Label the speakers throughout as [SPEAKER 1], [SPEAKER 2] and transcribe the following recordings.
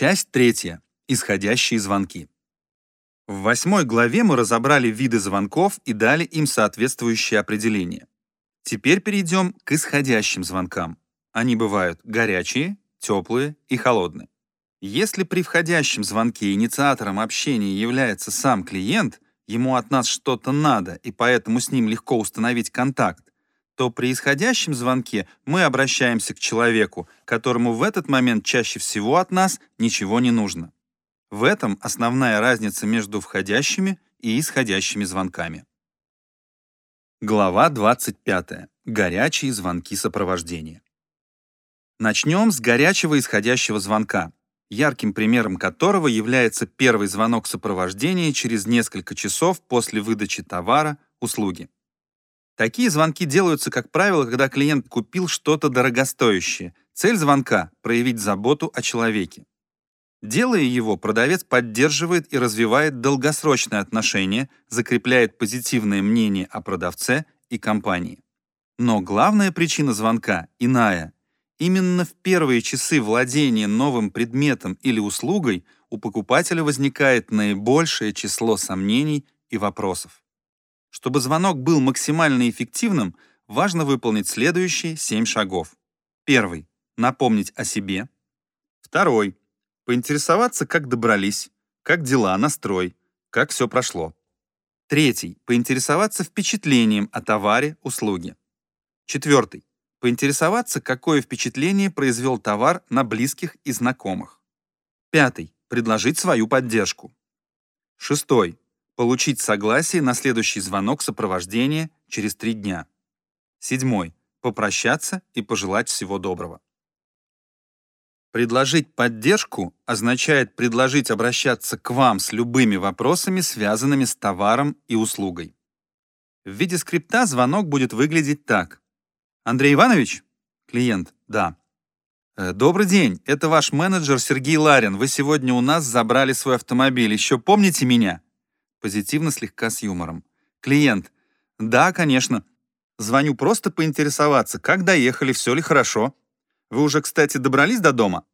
[SPEAKER 1] Часть третья. Исходящие звонки. В восьмой главе мы разобрали виды звонков и дали им соответствующее определение. Теперь перейдем к исходящим звонкам. Они бывают горячие, теплые и холодные. Если при входящем звонке инициатором общения является сам клиент, ему от нас что-то надо, и поэтому с ним легко установить контакт, то при исходящем звонке мы обращаемся к человеку, которому в этот момент чаще всего от нас ничего не нужно. В этом основная разница между входящими и исходящими звонками. Глава 25. Горячие звонки сопровождения. Начнем с горячего исходящего звонка, ярким примером которого является первый звонок сопровождения через несколько часов после выдачи товара, услуги. Такие звонки делаются, как правило, когда клиент купил что-то дорогостоящее. Цель звонка — проявить заботу о человеке. Делая его, продавец поддерживает и развивает долгосрочные отношения, закрепляет позитивное мнение о продавце и компании. Но главная причина звонка иная. Именно в первые часы владения новым предметом или услугой у покупателя возникает наибольшее число сомнений и вопросов. Чтобы звонок был максимально эффективным, важно выполнить следующие семь шагов. Первый — напомнить о себе. Второй — поинтересоваться, как добрались, как дела, настрой, как все прошло. Третий — поинтересоваться впечатлением о товаре, услуге. Четвертый — поинтересоваться, какое впечатление произвел товар на близких и знакомых. Пятый — предложить свою поддержку. Шестой Получить согласие на следующий звонок сопровождения через три дня. Седьмой. Попрощаться и пожелать всего доброго. Предложить поддержку означает предложить обращаться к вам с любыми вопросами, связанными с товаром и услугой. В виде скрипта звонок будет выглядеть так. Андрей Иванович? Клиент. Да. «Э, добрый день, это ваш менеджер Сергей Ларин. Вы сегодня у нас забрали свой автомобиль. Еще помните меня? Позитивно, слегка с юмором. Клиент. Да, конечно. Звоню просто поинтересоваться, как доехали, все ли хорошо. Вы уже, кстати, добрались до дома?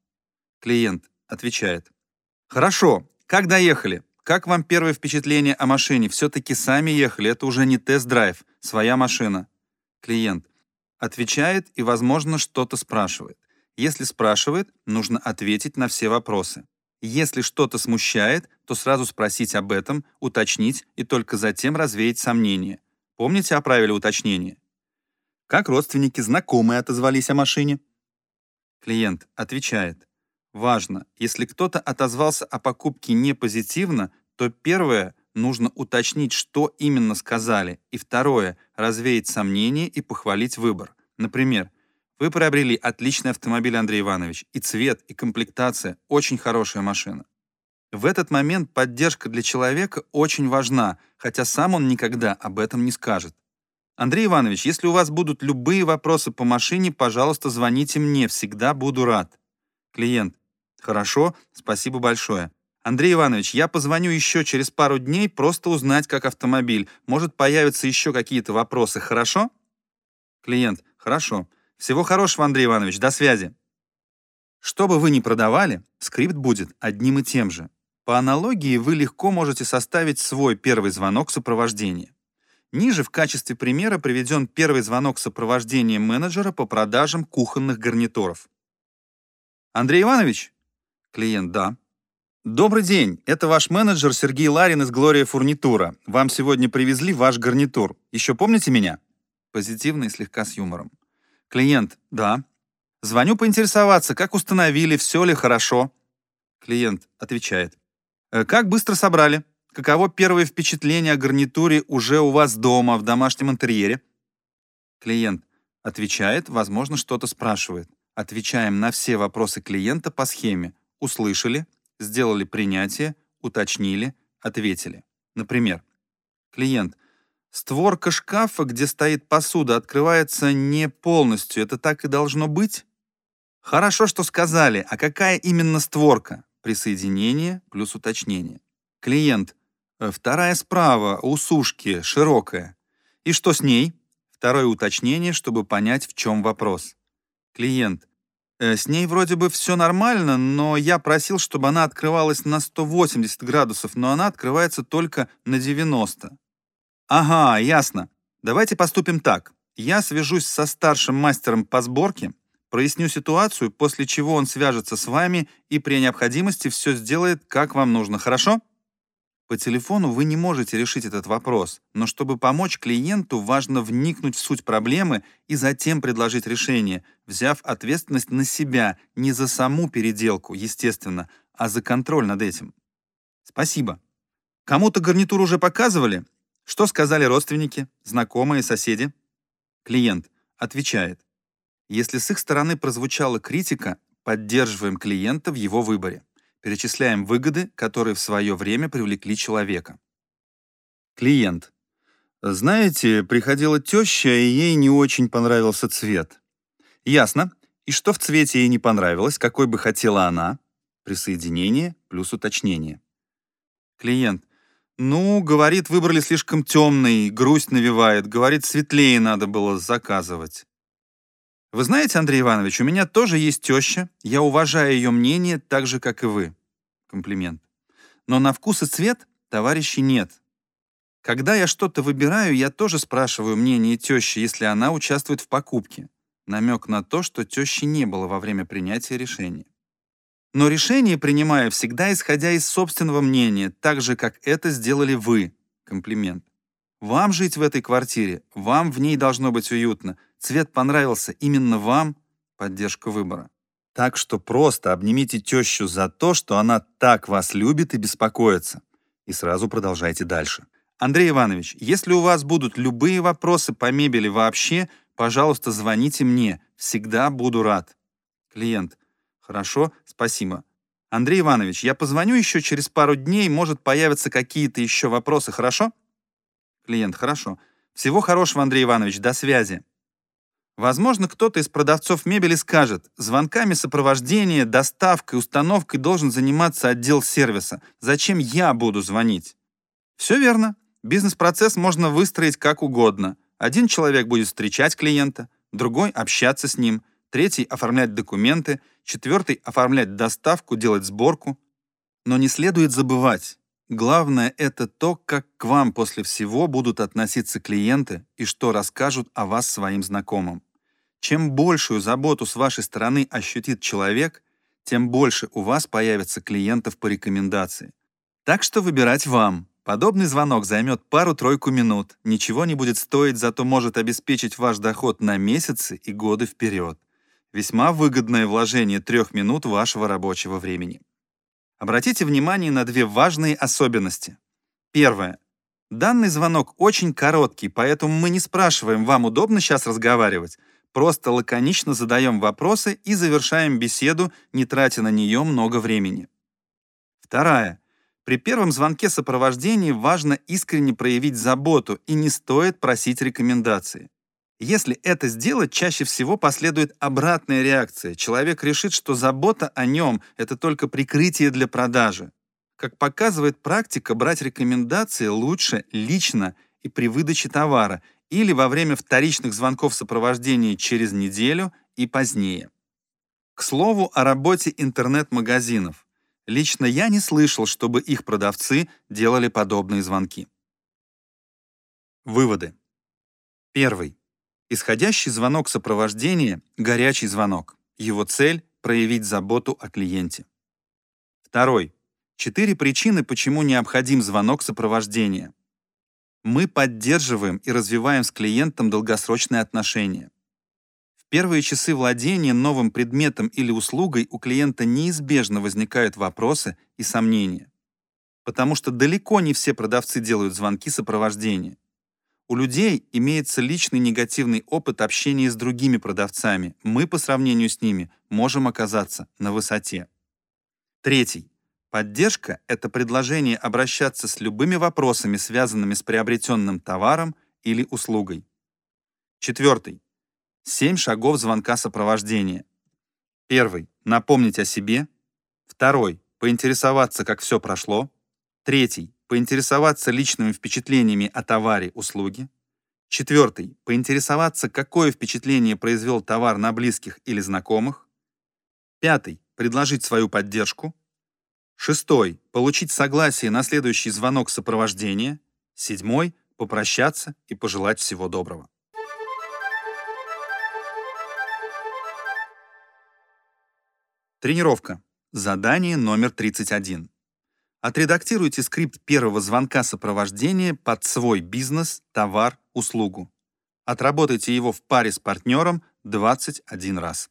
[SPEAKER 1] Клиент отвечает. Хорошо. Как доехали? Как вам первое впечатление о машине? Все-таки сами ехали, это уже не тест-драйв, своя машина. Клиент отвечает и, возможно, что-то спрашивает. Если спрашивает, нужно ответить на все вопросы. Если что-то смущает, то сразу спросить об этом, уточнить и только затем развеять сомнения. Помните о правиле уточнения? Как родственники, знакомые отозвались о машине? Клиент отвечает. Важно, если кто-то отозвался о покупке не позитивно, то первое — нужно уточнить, что именно сказали, и второе — развеять сомнения и похвалить выбор. Например, вы приобрели отличный автомобиль, Андрей Иванович, и цвет, и комплектация — очень хорошая машина. В этот момент поддержка для человека очень важна, хотя сам он никогда об этом не скажет. Андрей Иванович, если у вас будут любые вопросы по машине, пожалуйста, звоните мне, всегда буду рад. Клиент. Хорошо, спасибо большое. Андрей Иванович, я позвоню еще через пару дней, просто узнать, как автомобиль. Может, появятся еще какие-то вопросы, хорошо? Клиент. Хорошо. Всего хорошего, Андрей Иванович, до связи. Что бы вы ни продавали, скрипт будет одним и тем же. По аналогии вы легко можете составить свой первый звонок сопровождения. Ниже в качестве примера приведен первый звонок сопровождения менеджера по продажам кухонных гарнитуров. Андрей Иванович? Клиент, да. Добрый день, это ваш менеджер Сергей Ларин из Глория Фурнитура. Вам сегодня привезли ваш гарнитур. Еще помните меня? Позитивно и слегка с юмором. Клиент, да. Звоню поинтересоваться, как установили, все ли хорошо. Клиент отвечает. «Э, как быстро собрали? Каково первое впечатление о гарнитуре уже у вас дома, в домашнем интерьере? Клиент отвечает, возможно, что-то спрашивает. Отвечаем на все вопросы клиента по схеме. Услышали, сделали принятие, уточнили, ответили. Например, клиент Створка шкафа, где стоит посуда, открывается не полностью. Это так и должно быть? Хорошо, что сказали. А какая именно створка? Присоединение плюс уточнение. Клиент. «Э, вторая справа, у сушки, широкая. И что с ней? Второе уточнение, чтобы понять, в чем вопрос. Клиент. Э, с ней вроде бы все нормально, но я просил, чтобы она открывалась на 180 градусов, но она открывается только на 90. Ага, ясно. Давайте поступим так. Я свяжусь со старшим мастером по сборке, проясню ситуацию, после чего он свяжется с вами и при необходимости все сделает, как вам нужно, хорошо? По телефону вы не можете решить этот вопрос, но чтобы помочь клиенту, важно вникнуть в суть проблемы и затем предложить решение, взяв ответственность на себя, не за саму переделку, естественно, а за контроль над этим. Спасибо. Кому-то гарнитуру уже показывали? Что сказали родственники, знакомые, соседи? Клиент отвечает. Если с их стороны прозвучала критика, поддерживаем клиента в его выборе. Перечисляем выгоды, которые в свое время привлекли человека. Клиент. Знаете, приходила теща, и ей не очень понравился цвет. Ясно. И что в цвете ей не понравилось, какой бы хотела она? Присоединение плюс уточнение. Клиент. Ну, говорит, выбрали слишком темный, грусть навевает. Говорит, светлее надо было заказывать. Вы знаете, Андрей Иванович, у меня тоже есть теща. Я уважаю ее мнение так же, как и вы. Комплимент. Но на вкус и цвет товарищей нет. Когда я что-то выбираю, я тоже спрашиваю мнение тещи, если она участвует в покупке. Намек на то, что тещи не было во время принятия решения. Но решение принимаю всегда исходя из собственного мнения, так же, как это сделали вы. Комплимент. Вам жить в этой квартире, вам в ней должно быть уютно. Цвет понравился именно вам. Поддержка выбора. Так что просто обнимите тещу за то, что она так вас любит и беспокоится. И сразу продолжайте дальше. Андрей Иванович, если у вас будут любые вопросы по мебели вообще, пожалуйста, звоните мне. Всегда буду рад. Клиент. Хорошо, спасибо. Андрей Иванович, я позвоню еще через пару дней, может появятся какие-то еще вопросы, хорошо? Клиент, хорошо. Всего хорошего, Андрей Иванович, до связи. Возможно, кто-то из продавцов мебели скажет, звонками сопровождения, доставкой, установкой должен заниматься отдел сервиса. Зачем я буду звонить? Все верно. Бизнес-процесс можно выстроить как угодно. Один человек будет встречать клиента, другой — общаться с ним — третий — оформлять документы, четвертый — оформлять доставку, делать сборку. Но не следует забывать, главное — это то, как к вам после всего будут относиться клиенты и что расскажут о вас своим знакомым. Чем большую заботу с вашей стороны ощутит человек, тем больше у вас появится клиентов по рекомендации. Так что выбирать вам. Подобный звонок займет пару-тройку минут, ничего не будет стоить, зато может обеспечить ваш доход на месяцы и годы вперед. Весьма выгодное вложение трех минут вашего рабочего времени. Обратите внимание на две важные особенности. Первое. Данный звонок очень короткий, поэтому мы не спрашиваем, вам удобно сейчас разговаривать, просто лаконично задаем вопросы и завершаем беседу, не тратя на нее много времени. Вторая. При первом звонке сопровождения важно искренне проявить заботу и не стоит просить рекомендации. Если это сделать, чаще всего последует обратная реакция. Человек решит, что забота о нем — это только прикрытие для продажи. Как показывает практика, брать рекомендации лучше лично и при выдаче товара или во время вторичных звонков сопровождения через неделю и позднее. К слову о работе интернет-магазинов. Лично я не слышал, чтобы их продавцы делали подобные звонки. Выводы. Первый. Исходящий звонок сопровождения — горячий звонок. Его цель — проявить заботу о клиенте. Второй. Четыре причины, почему необходим звонок сопровождения. Мы поддерживаем и развиваем с клиентом долгосрочные отношения. В первые часы владения новым предметом или услугой у клиента неизбежно возникают вопросы и сомнения. Потому что далеко не все продавцы делают звонки сопровождения. У людей имеется личный негативный опыт общения с другими продавцами. Мы по сравнению с ними можем оказаться на высоте. Третий. Поддержка — это предложение обращаться с любыми вопросами, связанными с приобретенным товаром или услугой. Четвертый. Семь шагов звонка сопровождения. Первый. Напомнить о себе. Второй. Поинтересоваться, как все прошло. Третий поинтересоваться личными впечатлениями о товаре, услуге. Четвертый. Поинтересоваться, какое впечатление произвел товар на близких или знакомых. Пятый — предложить свою поддержку. Шестой — получить согласие на следующий звонок сопровождения. Седьмой — попрощаться и пожелать всего доброго. Тренировка. Задание номер 31. Отредактируйте скрипт первого звонка сопровождения под свой бизнес, товар, услугу. Отработайте его в паре с партнером 21 раз.